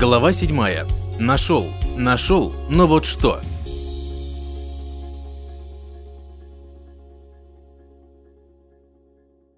Глава 7. Нашел. Нашел, но вот что.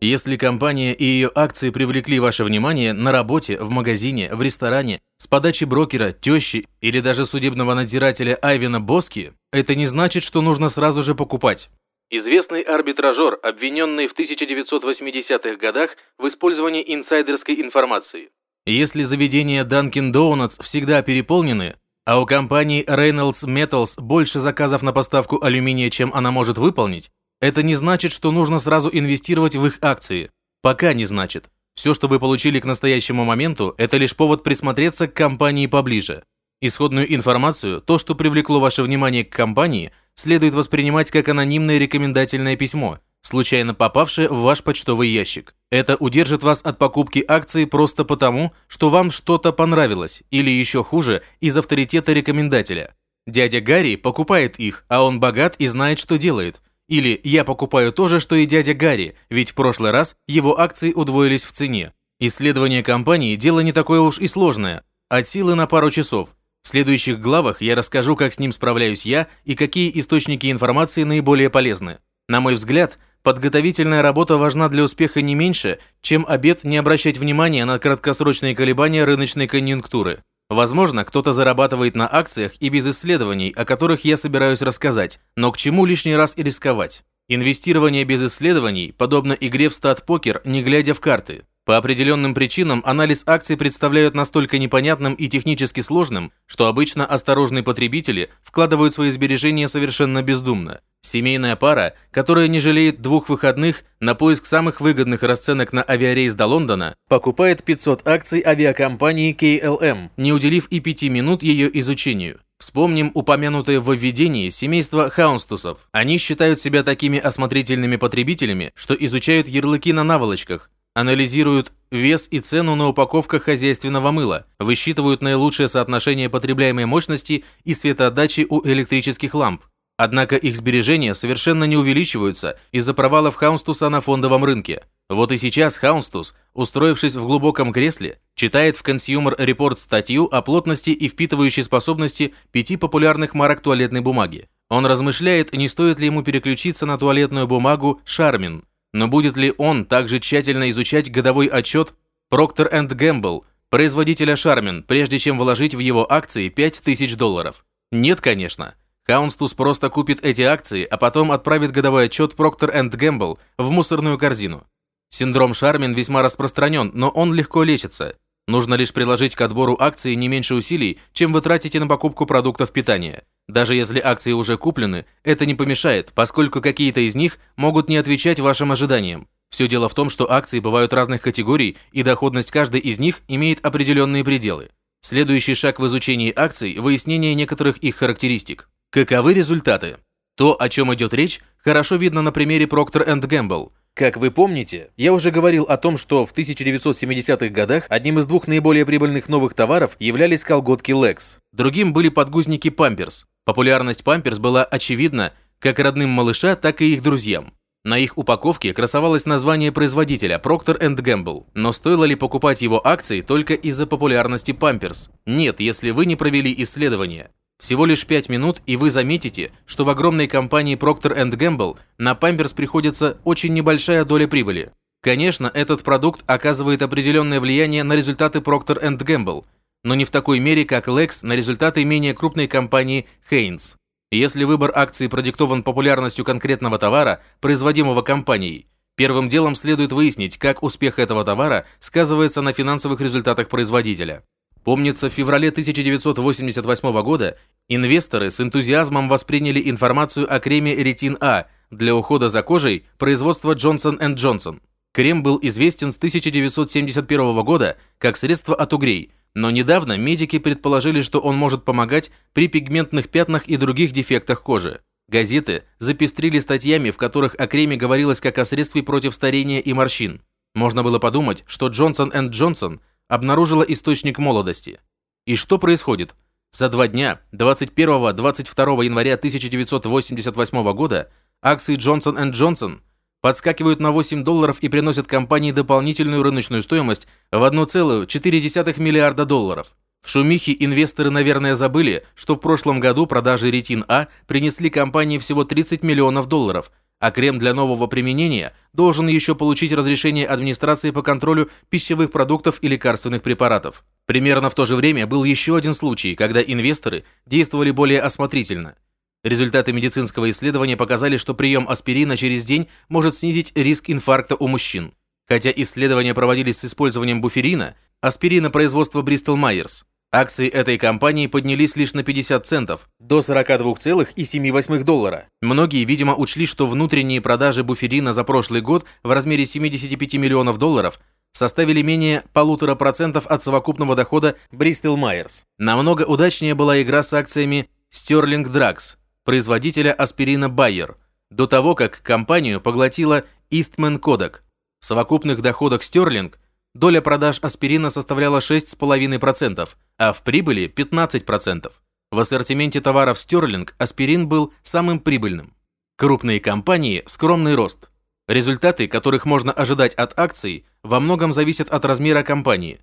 Если компания и ее акции привлекли ваше внимание на работе, в магазине, в ресторане, с подачи брокера, тещи или даже судебного надзирателя Айвена Боски, это не значит, что нужно сразу же покупать. Известный арбитражер, обвиненный в 1980-х годах в использовании инсайдерской информации. Если заведения Dunkin' Donuts всегда переполнены, а у компании Reynolds Metals больше заказов на поставку алюминия, чем она может выполнить, это не значит, что нужно сразу инвестировать в их акции. Пока не значит. Все, что вы получили к настоящему моменту, это лишь повод присмотреться к компании поближе. Исходную информацию, то, что привлекло ваше внимание к компании – следует воспринимать как анонимное рекомендательное письмо, случайно попавшее в ваш почтовый ящик. Это удержит вас от покупки акций просто потому, что вам что-то понравилось, или еще хуже, из авторитета рекомендателя. Дядя Гарри покупает их, а он богат и знает, что делает. Или «я покупаю то же, что и дядя Гарри, ведь в прошлый раз его акции удвоились в цене». Исследование компании – дело не такое уж и сложное. От силы на пару часов – в следующих главах я расскажу, как с ним справляюсь я и какие источники информации наиболее полезны. На мой взгляд, подготовительная работа важна для успеха не меньше, чем обед не обращать внимания на краткосрочные колебания рыночной конъюнктуры. Возможно, кто-то зарабатывает на акциях и без исследований, о которых я собираюсь рассказать, но к чему лишний раз и рисковать? Инвестирование без исследований подобно игре в стат-покер, не глядя в карты. По определенным причинам анализ акций представляют настолько непонятным и технически сложным, что обычно осторожные потребители вкладывают свои сбережения совершенно бездумно. Семейная пара, которая не жалеет двух выходных на поиск самых выгодных расценок на авиарейс до Лондона, покупает 500 акций авиакомпании KLM, не уделив и 5 минут ее изучению. Вспомним упомянутое в введении семейство Хаунстусов. Они считают себя такими осмотрительными потребителями, что изучают ярлыки на наволочках, Анализируют вес и цену на упаковках хозяйственного мыла, высчитывают наилучшее соотношение потребляемой мощности и светоотдачи у электрических ламп. Однако их сбережения совершенно не увеличиваются из-за провалов Хаунстуса на фондовом рынке. Вот и сейчас Хаунстус, устроившись в глубоком кресле, читает в Consumer Report статью о плотности и впитывающей способности пяти популярных марок туалетной бумаги. Он размышляет, не стоит ли ему переключиться на туалетную бумагу Charmin, но будет ли он также тщательно изучать годовой отчет Procter Gamble, производителя Charmin, прежде чем вложить в его акции 5000 долларов? Нет, конечно. Хаунстус просто купит эти акции, а потом отправит годовой отчет Procter Gamble в мусорную корзину. Синдром Шармин весьма распространен, но он легко лечится. Нужно лишь приложить к отбору акций не меньше усилий, чем вы тратите на покупку продуктов питания. Даже если акции уже куплены, это не помешает, поскольку какие-то из них могут не отвечать вашим ожиданиям. Все дело в том, что акции бывают разных категорий, и доходность каждой из них имеет определенные пределы. Следующий шаг в изучении акций – выяснение некоторых их характеристик. Каковы результаты? То, о чем идет речь, хорошо видно на примере Procter Gamble – как вы помните, я уже говорил о том, что в 1970-х годах одним из двух наиболее прибыльных новых товаров являлись колготки Lex. Другим были подгузники Pampers. Популярность Pampers была очевидна как родным малыша, так и их друзьям. На их упаковке красовалось название производителя Procter Gamble, но стоило ли покупать его акции только из-за популярности Pampers? Нет, если вы не провели исследование. Всего лишь 5 минут, и вы заметите, что в огромной компании Procter Gamble на Pampers приходится очень небольшая доля прибыли. Конечно, этот продукт оказывает определенное влияние на результаты Procter Gamble, но не в такой мере, как Lex на результаты менее крупной компании Heinz. Если выбор акций продиктован популярностью конкретного товара, производимого компанией, первым делом следует выяснить, как успех этого товара сказывается на финансовых результатах производителя. Помнится, в феврале 1988 года инвесторы с энтузиазмом восприняли информацию о креме Ретин А для ухода за кожей производства Johnson Johnson. Крем был известен с 1971 года как средство от угрей, но недавно медики предположили, что он может помогать при пигментных пятнах и других дефектах кожи. Газеты запестрили статьями, в которых о креме говорилось как о средстве против старения и морщин. Можно было подумать, что Johnson Johnson – обнаружила источник молодости. И что происходит? За два дня, 21-22 января 1988 года, акции Johnson Johnson подскакивают на 8 долларов и приносят компании дополнительную рыночную стоимость в 1,4 миллиарда долларов. В шумихе инвесторы, наверное, забыли, что в прошлом году продажи ретин-А принесли компании всего 30 миллионов долларов, а крем для нового применения должен еще получить разрешение администрации по контролю пищевых продуктов и лекарственных препаратов. Примерно в то же время был еще один случай, когда инвесторы действовали более осмотрительно. Результаты медицинского исследования показали, что прием аспирина через день может снизить риск инфаркта у мужчин. Хотя исследования проводились с использованием буферина, аспирина производства Bristol Myers, Акции этой компании поднялись лишь на 50 центов, до 42,7 доллара. Многие, видимо, учли, что внутренние продажи буферина за прошлый год в размере 75 миллионов долларов составили менее полутора процентов от совокупного дохода Bristol Myers. Намного удачнее была игра с акциями Sterling Drugs, производителя аспирина Bayer, до того, как компанию поглотила Eastman Kodak. В совокупных доходах Sterling доля продаж аспирина составляла 6,5%, а в прибыли 15%. В ассортименте товаров Стерлинг аспирин был самым прибыльным. Крупные компании – скромный рост. Результаты, которых можно ожидать от акций, во многом зависят от размера компании.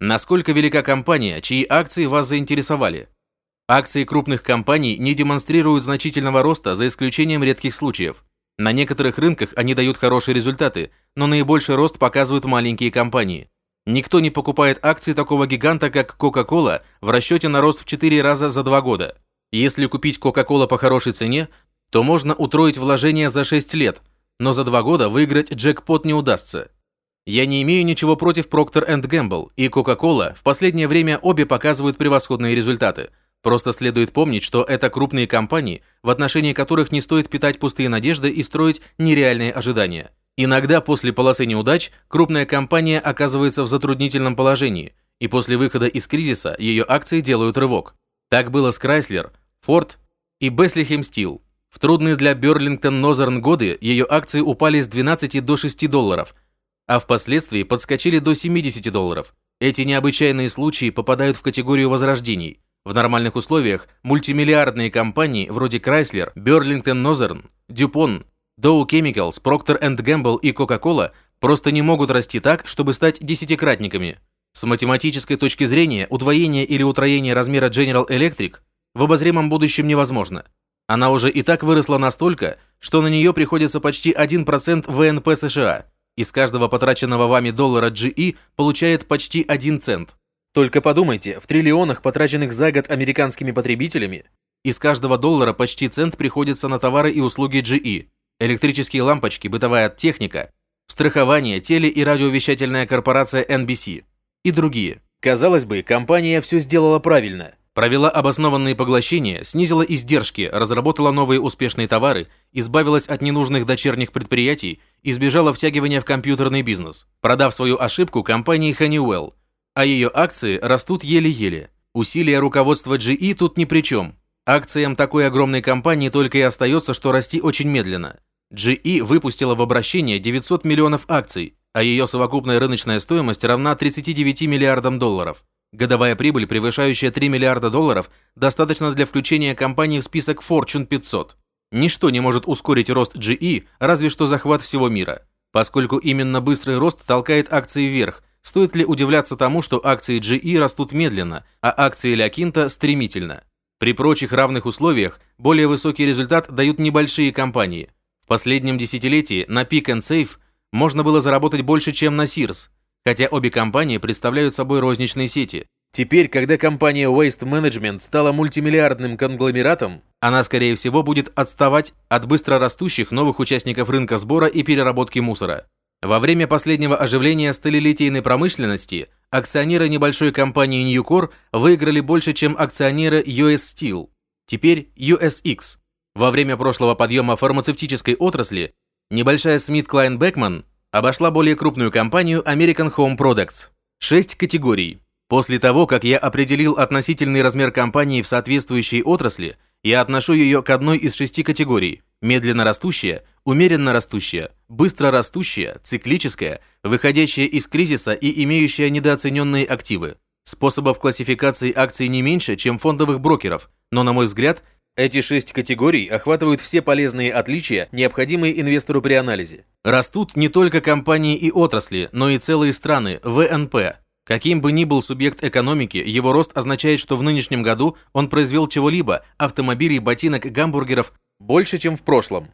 Насколько велика компания, чьи акции вас заинтересовали? Акции крупных компаний не демонстрируют значительного роста за исключением редких случаев. На некоторых рынках они дают хорошие результаты, но наибольший рост показывают маленькие компании. Никто не покупает акции такого гиганта, как Coca-Cola, в расчете на рост в 4 раза за 2 года. Если купить Coca-Cola по хорошей цене, то можно утроить вложение за 6 лет, но за 2 года выиграть джекпот не удастся. Я не имею ничего против Procter Gamble и Coca-Cola, в последнее время обе показывают превосходные результаты. Просто следует помнить, что это крупные компании, в отношении которых не стоит питать пустые надежды и строить нереальные ожидания. Иногда после полосы неудач крупная компания оказывается в затруднительном положении, и после выхода из кризиса ее акции делают рывок. Так было с Chrysler, Ford и Bethlehem Steel. В трудные для Burlington Northern годы ее акции упали с 12 до 6 долларов, а впоследствии подскочили до 70 долларов. Эти необычайные случаи попадают в категорию возрождений. В нормальных условиях мультимиллиардные компании вроде Chrysler, Burlington Northern, DuPont Dow Chemicals, Procter Gamble и Coca-Cola просто не могут расти так, чтобы стать десятикратниками. С математической точки зрения, удвоение или утроение размера General Electric в обозримом будущем невозможно. Она уже и так выросла настолько, что на нее приходится почти 1% ВНП США. Из каждого потраченного вами доллара GE получает почти 1 цент. Только подумайте, в триллионах, потраченных за год американскими потребителями, из каждого доллара почти цент приходится на товары и услуги GE электрические лампочки, бытовая техника, страхование, теле- и радиовещательная корпорация NBC и другие. Казалось бы, компания все сделала правильно. Провела обоснованные поглощения, снизила издержки, разработала новые успешные товары, избавилась от ненужных дочерних предприятий, избежала втягивания в компьютерный бизнес, продав свою ошибку компании Honeywell, а ее акции растут еле-еле. Усилия руководства GE тут ни при чем. Акциям такой огромной компании только и остается, что расти очень медленно. GE выпустила в обращение 900 миллионов акций, а ее совокупная рыночная стоимость равна 39 миллиардам долларов. Годовая прибыль, превышающая 3 миллиарда долларов, достаточно для включения компании в список Fortune 500. Ничто не может ускорить рост GE, разве что захват всего мира. Поскольку именно быстрый рост толкает акции вверх, стоит ли удивляться тому, что акции GE растут медленно, а акции Ля Кинта стремительно? При прочих равных условиях более высокий результат дают небольшие компании – последнем десятилетии на Pick and Save можно было заработать больше, чем на Sears, хотя обе компании представляют собой розничные сети. Теперь, когда компания Waste Management стала мультимиллиардным конгломератом, она, скорее всего, будет отставать от быстро растущих новых участников рынка сбора и переработки мусора. Во время последнего оживления сталелитейной промышленности акционеры небольшой компании Newcore выиграли больше, чем акционеры US Steel, теперь USX. Во время прошлого подъема фармацевтической отрасли небольшая Смит Клайн Бекман обошла более крупную компанию American Home Products. Шесть категорий. После того, как я определил относительный размер компании в соответствующей отрасли, я отношу ее к одной из шести категорий – медленно растущая, умеренно растущая, быстро растущая, циклическая, выходящая из кризиса и имеющая недооцененные активы. Способов классификации акций не меньше, чем фондовых брокеров, но, на мой взгляд, эти шесть категорий охватывают все полезные отличия, необходимые инвестору при анализе. Растут не только компании и отрасли, но и целые страны, ВНП. Каким бы ни был субъект экономики, его рост означает, что в нынешнем году он произвел чего-либо, автомобилей, ботинок, гамбургеров, больше, чем в прошлом.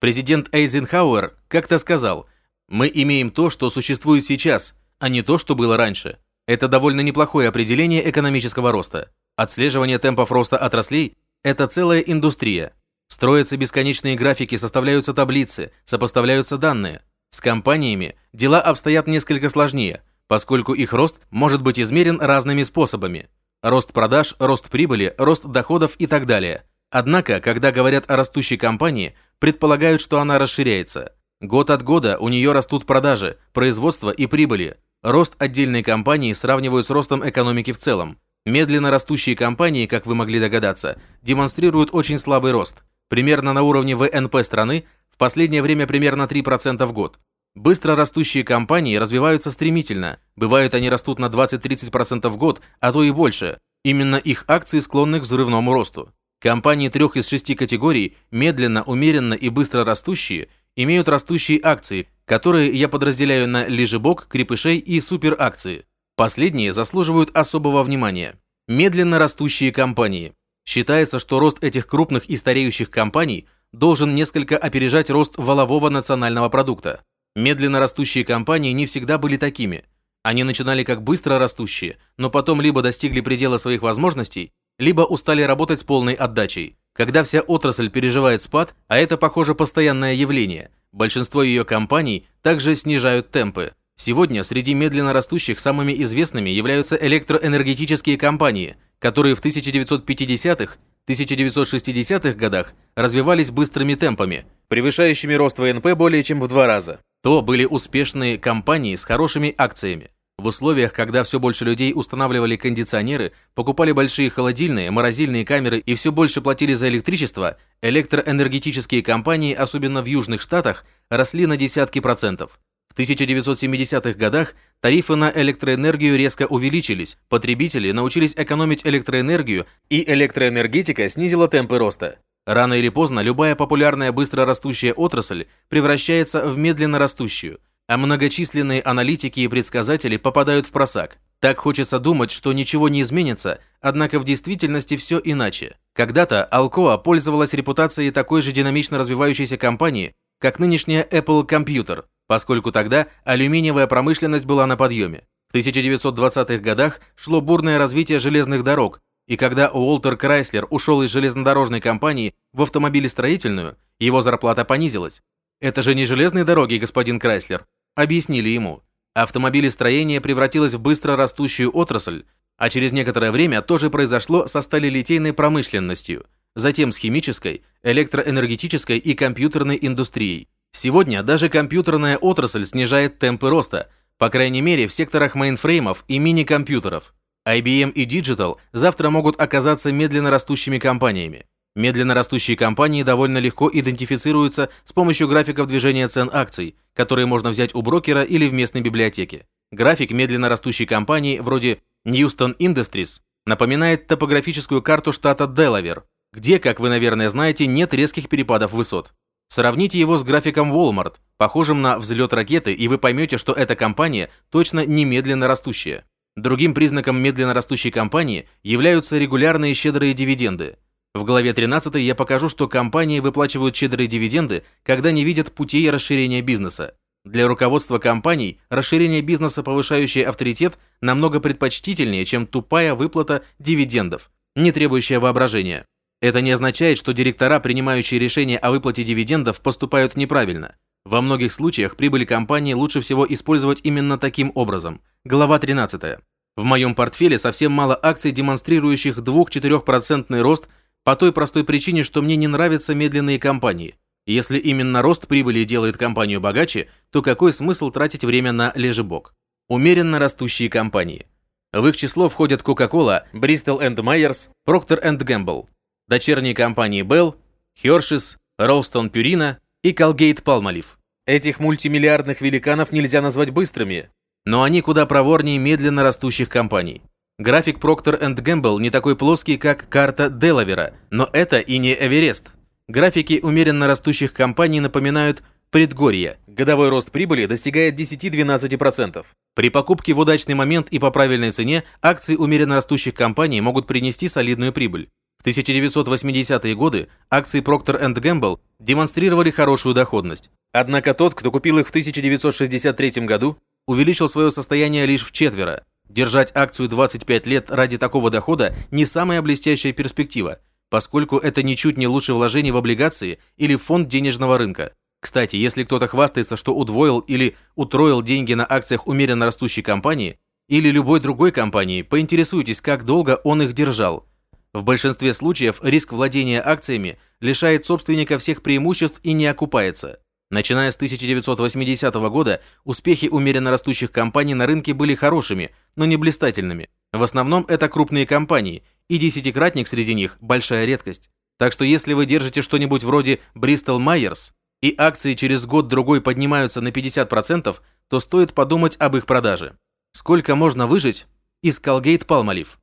Президент Эйзенхауэр как-то сказал, «Мы имеем то, что существует сейчас, а не то, что было раньше». Это довольно неплохое определение экономического роста. Отслеживание темпов роста отраслей – это целая индустрия. Строятся бесконечные графики, составляются таблицы, сопоставляются данные. С компаниями дела обстоят несколько сложнее, поскольку их рост может быть измерен разными способами. Рост продаж, рост прибыли, рост доходов и так далее. Однако, когда говорят о растущей компании, предполагают, что она расширяется. Год от года у нее растут продажи, производство и прибыли. Рост отдельной компании сравнивают с ростом экономики в целом. Медленно растущие компании, как вы могли догадаться, демонстрируют очень слабый рост. Примерно на уровне ВНП страны в последнее время примерно 3% в год. Быстро растущие компании развиваются стремительно. Бывают они растут на 20-30% в год, а то и больше. Именно их акции склонны к взрывному росту. Компании трех из шести категорий, медленно, умеренно и быстро растущие, имеют растущие акции, которые я подразделяю на лежебок, крепышей и суперакции. Последние заслуживают особого внимания. Медленно растущие компании. Считается, что рост этих крупных и стареющих компаний должен несколько опережать рост валового национального продукта. Медленно растущие компании не всегда были такими. Они начинали как быстро растущие, но потом либо достигли предела своих возможностей, либо устали работать с полной отдачей. Когда вся отрасль переживает спад, а это, похоже, постоянное явление, большинство ее компаний также снижают темпы. Сегодня среди медленно растущих самыми известными являются электроэнергетические компании, которые в 1950-х, 1960-х годах развивались быстрыми темпами, превышающими рост ВНП более чем в два раза. То были успешные компании с хорошими акциями. В условиях, когда все больше людей устанавливали кондиционеры, покупали большие холодильные, морозильные камеры и все больше платили за электричество, электроэнергетические компании, особенно в южных штатах, росли на десятки процентов. В 1970-х годах тарифы на электроэнергию резко увеличились, потребители научились экономить электроэнергию, и электроэнергетика снизила темпы роста. Рано или поздно любая популярная быстро растущая отрасль превращается в медленно растущую, а многочисленные аналитики и предсказатели попадают в просак. Так хочется думать, что ничего не изменится, однако в действительности все иначе. Когда-то Alcoa пользовалась репутацией такой же динамично развивающейся компании, как нынешняя Apple Computer, поскольку тогда алюминиевая промышленность была на подъеме. В 1920-х годах шло бурное развитие железных дорог, и когда Уолтер Крайслер ушел из железнодорожной компании в автомобилестроительную, его зарплата понизилась. «Это же не железные дороги, господин Крайслер», объяснили ему. Автомобилестроение превратилось в быстро растущую отрасль, а через некоторое время тоже произошло со сталелитейной промышленностью, затем с химической, электроэнергетической и компьютерной индустрией. Сегодня даже компьютерная отрасль снижает темпы роста, по крайней мере в секторах мейнфреймов и мини-компьютеров. IBM и Digital завтра могут оказаться медленно растущими компаниями. Медленно растущие компании довольно легко идентифицируются с помощью графиков движения цен акций, которые можно взять у брокера или в местной библиотеке. График медленно растущей компании вроде Newston Industries напоминает топографическую карту штата Делавер, где, как вы, наверное, знаете, нет резких перепадов высот. Сравните его с графиком Walmart, похожим на взлет ракеты, и вы поймете, что эта компания точно не медленно растущая. Другим признаком медленно растущей компании являются регулярные щедрые дивиденды. В главе 13 я покажу, что компании выплачивают щедрые дивиденды, когда не видят путей расширения бизнеса. Для руководства компаний расширение бизнеса, повышающее авторитет, намного предпочтительнее, чем тупая выплата дивидендов, не требующая воображения. Это не означает, что директора, принимающие решения о выплате дивидендов, поступают неправильно. Во многих случаях прибыль компании лучше всего использовать именно таким образом. Глава 13. В моем портфеле совсем мало акций, демонстрирующих 2-4% рост по той простой причине, что мне не нравятся медленные компании. Если именно рост прибыли делает компанию богаче, то какой смысл тратить время на лежебок? Умеренно растущие компании. В их число входят Coca-Cola, Bristol Myers, Procter Gamble дочерние компании Bell, Hershey's, Ralston Purina и Colgate Palmolive. Этих мультимиллиардных великанов нельзя назвать быстрыми, но они куда проворнее медленно растущих компаний. График Procter Gamble не такой плоский, как карта Делавера, но это и не Эверест. Графики умеренно растущих компаний напоминают Предгорье. Годовой рост прибыли достигает 10-12%. При покупке в удачный момент и по правильной цене акции умеренно растущих компаний могут принести солидную прибыль. В 1980-е годы акции Procter Gamble демонстрировали хорошую доходность. Однако тот, кто купил их в 1963 году, увеличил свое состояние лишь в четверо. Держать акцию 25 лет ради такого дохода не самая блестящая перспектива, поскольку это ничуть не лучше вложений в облигации или в фонд денежного рынка. Кстати, если кто-то хвастается, что удвоил или утроил деньги на акциях умеренно растущей компании или любой другой компании, поинтересуйтесь, как долго он их держал. В большинстве случаев риск владения акциями лишает собственника всех преимуществ и не окупается. Начиная с 1980 года, успехи умеренно растущих компаний на рынке были хорошими, но не блистательными. В основном это крупные компании, и десятикратник среди них – большая редкость. Так что если вы держите что-нибудь вроде Bristol Myers, и акции через год-другой поднимаются на 50%, то стоит подумать об их продаже. Сколько можно выжить из Colgate Palmolive?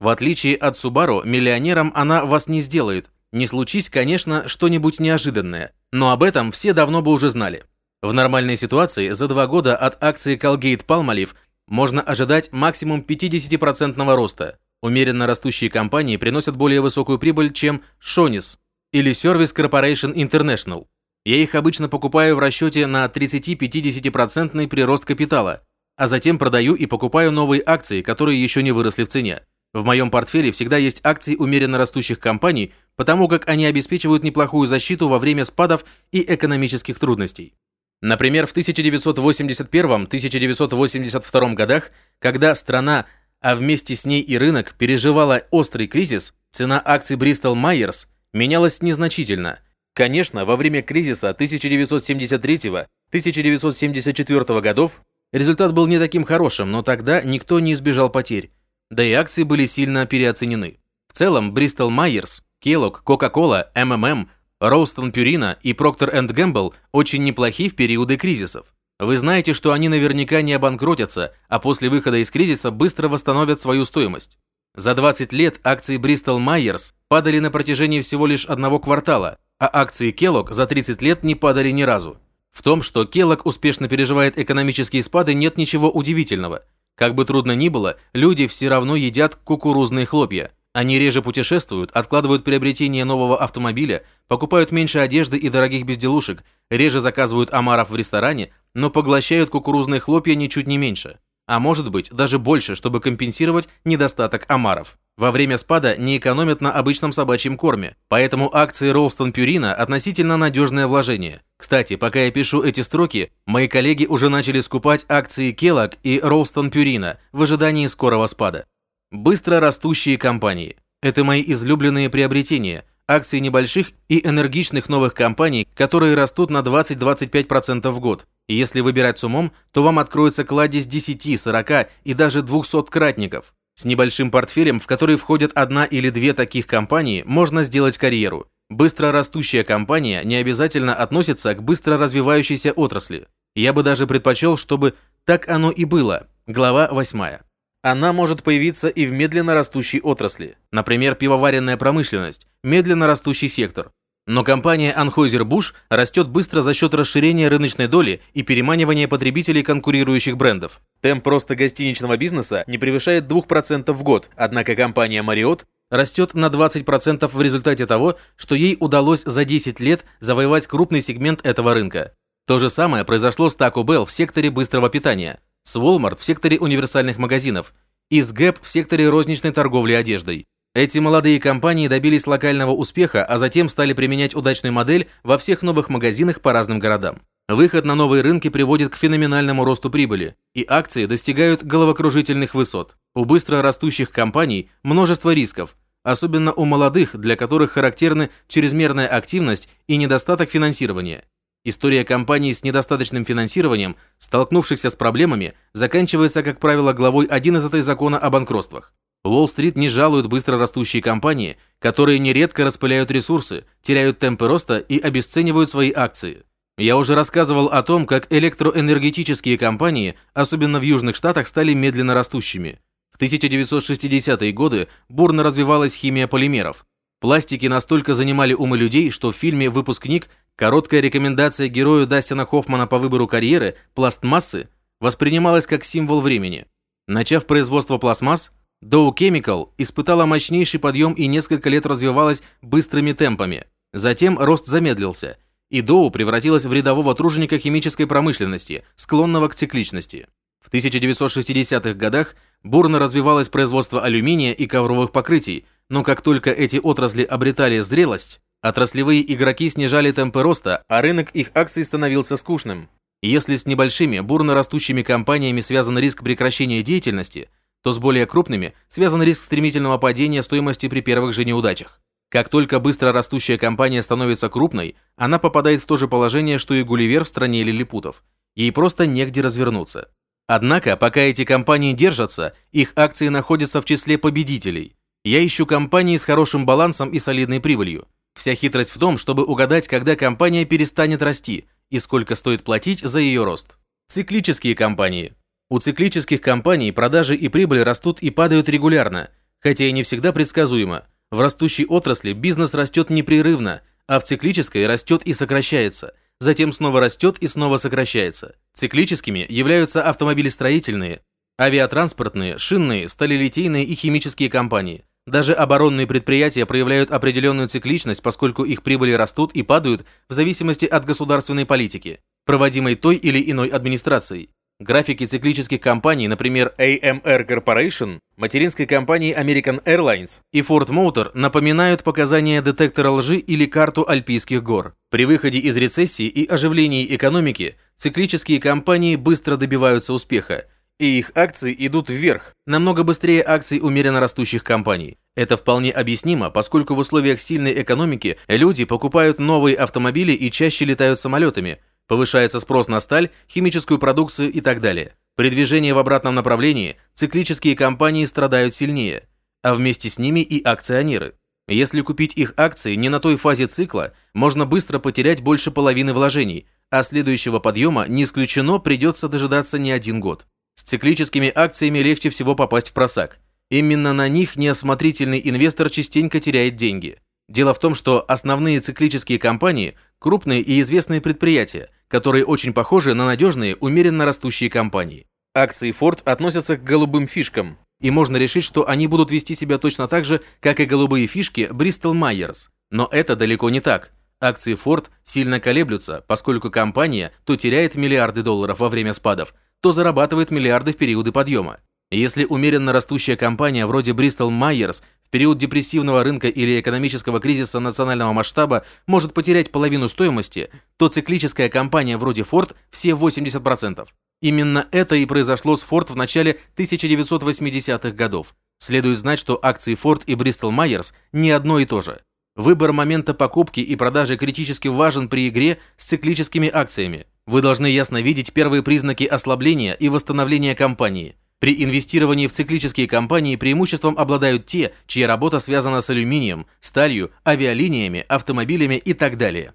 В отличие от Subaru, миллионером она вас не сделает. Не случись, конечно, что-нибудь неожиданное, но об этом все давно бы уже знали. В нормальной ситуации за два года от акции Colgate Palmolive можно ожидать максимум 50% роста. Умеренно растущие компании приносят более высокую прибыль, чем Shonis или Service Corporation International. Я их обычно покупаю в расчете на 30-50% прирост капитала, а затем продаю и покупаю новые акции, которые еще не выросли в цене. В моем портфеле всегда есть акции умеренно растущих компаний, потому как они обеспечивают неплохую защиту во время спадов и экономических трудностей. Например, в 1981-1982 годах, когда страна, а вместе с ней и рынок переживала острый кризис, цена акций Bristol Myers менялась незначительно – Конечно, во время кризиса 1973-1974 годов результат был не таким хорошим, но тогда никто не избежал потерь, да и акции были сильно переоценены. В целом, Bristol Myers, Kellogg, Coca-Cola, MMM, Ralston Purina и Procter Gamble очень неплохи в периоды кризисов. Вы знаете, что они наверняка не обанкротятся, а после выхода из кризиса быстро восстановят свою стоимость. За 20 лет акции Bristol Myers падали на протяжении всего лишь одного квартала, а акции Kellogg за 30 лет не падали ни разу. В том, что Kellogg успешно переживает экономические спады, нет ничего удивительного. Как бы трудно ни было, люди все равно едят кукурузные хлопья. Они реже путешествуют, откладывают приобретение нового автомобиля, покупают меньше одежды и дорогих безделушек, реже заказывают омаров в ресторане, но поглощают кукурузные хлопья ничуть не меньше. А может быть, даже больше, чтобы компенсировать недостаток омаров. Во время спада не экономят на обычном собачьем корме, поэтому акции Ролстон Пюрина относительно надежное вложение. Кстати, пока я пишу эти строки, мои коллеги уже начали скупать акции Kellogg и Ролстон Пюрина в ожидании скорого спада. Быстро растущие компании. Это мои излюбленные приобретения. Акции небольших и энергичных новых компаний, которые растут на 20-25% в год. И если выбирать с умом, то вам откроется кладезь 10, 40 и даже 200 кратников. С небольшим портфелем, в который входят одна или две таких компании, можно сделать карьеру. Быстро растущая компания не обязательно относится к быстро развивающейся отрасли. Я бы даже предпочел, чтобы так оно и было. Глава 8. Она может появиться и в медленно растущей отрасли. Например, пивоваренная промышленность, медленно растущий сектор. Но компания Anheuser-Busch растет быстро за счет расширения рыночной доли и переманивания потребителей конкурирующих брендов. Темп просто гостиничного бизнеса не превышает 2% в год, однако компания Marriott растет на 20% в результате того, что ей удалось за 10 лет завоевать крупный сегмент этого рынка. То же самое произошло с Taco Bell в секторе быстрого питания, с Walmart в секторе универсальных магазинов и с Gap в секторе розничной торговли одеждой. Эти молодые компании добились локального успеха, а затем стали применять удачную модель во всех новых магазинах по разным городам. Выход на новые рынки приводит к феноменальному росту прибыли, и акции достигают головокружительных высот. У быстро растущих компаний множество рисков, особенно у молодых, для которых характерны чрезмерная активность и недостаток финансирования. История компаний с недостаточным финансированием, столкнувшихся с проблемами, заканчивается, как правило, главой 11 закона о банкротствах. Уолл-стрит не жалует быстро растущие компании, которые нередко распыляют ресурсы, теряют темпы роста и обесценивают свои акции. Я уже рассказывал о том, как электроэнергетические компании, особенно в Южных Штатах, стали медленно растущими. В 1960-е годы бурно развивалась химия полимеров. Пластики настолько занимали умы людей, что в фильме «Выпускник» Короткая рекомендация герою Дастина Хоффмана по выбору карьеры пластмассы воспринималась как символ времени. Начав производство пластмасс, Dow Chemical испытала мощнейший подъем и несколько лет развивалась быстрыми темпами. Затем рост замедлился, и Dow превратилась в рядового труженика химической промышленности, склонного к цикличности. В 1960-х годах бурно развивалось производство алюминия и ковровых покрытий, но как только эти отрасли обретали зрелость, отраслевые игроки снижали темпы роста, а рынок их акций становился скучным. Если с небольшими, бурно растущими компаниями связан риск прекращения деятельности – то с более крупными связан риск стремительного падения стоимости при первых же неудачах. Как только быстро растущая компания становится крупной, она попадает в то же положение, что и Гулливер в стране лилипутов. Ей просто негде развернуться. Однако, пока эти компании держатся, их акции находятся в числе победителей. Я ищу компании с хорошим балансом и солидной прибылью. Вся хитрость в том, чтобы угадать, когда компания перестанет расти и сколько стоит платить за ее рост. Циклические компании – у циклических компаний продажи и прибыль растут и падают регулярно, хотя и не всегда предсказуемо. В растущей отрасли бизнес растет непрерывно, а в циклической растет и сокращается, затем снова растет и снова сокращается. Циклическими являются автомобилестроительные, авиатранспортные, шинные, сталелитейные и химические компании. Даже оборонные предприятия проявляют определенную цикличность, поскольку их прибыли растут и падают в зависимости от государственной политики, проводимой той или иной администрацией. Графики циклических компаний, например, AMR Corporation, материнской компании American Airlines и Ford Motor напоминают показания детектора лжи или карту Альпийских гор. При выходе из рецессии и оживлении экономики циклические компании быстро добиваются успеха, и их акции идут вверх, намного быстрее акций умеренно растущих компаний. Это вполне объяснимо, поскольку в условиях сильной экономики люди покупают новые автомобили и чаще летают самолетами – Повышается спрос на сталь, химическую продукцию и так далее. При движении в обратном направлении циклические компании страдают сильнее, а вместе с ними и акционеры. Если купить их акции не на той фазе цикла, можно быстро потерять больше половины вложений, а следующего подъема не исключено придется дожидаться не один год. С циклическими акциями легче всего попасть в просак. Именно на них неосмотрительный инвестор частенько теряет деньги. Дело в том, что основные циклические компании – крупные и известные предприятия, которые очень похожи на надежные, умеренно растущие компании. Акции Ford относятся к голубым фишкам, и можно решить, что они будут вести себя точно так же, как и голубые фишки Bristol Myers. Но это далеко не так. Акции Ford сильно колеблются, поскольку компания то теряет миллиарды долларов во время спадов, то зарабатывает миллиарды в периоды подъема. Если умеренно растущая компания вроде Bristol Myers период депрессивного рынка или экономического кризиса национального масштаба может потерять половину стоимости, то циклическая компания вроде Ford все 80%. Именно это и произошло с Ford в начале 1980-х годов. Следует знать, что акции Ford и Bristol Myers не одно и то же. Выбор момента покупки и продажи критически важен при игре с циклическими акциями. Вы должны ясно видеть первые признаки ослабления и восстановления компании – при инвестировании в циклические компании преимуществом обладают те, чья работа связана с алюминием, сталью, авиалиниями, автомобилями и так далее.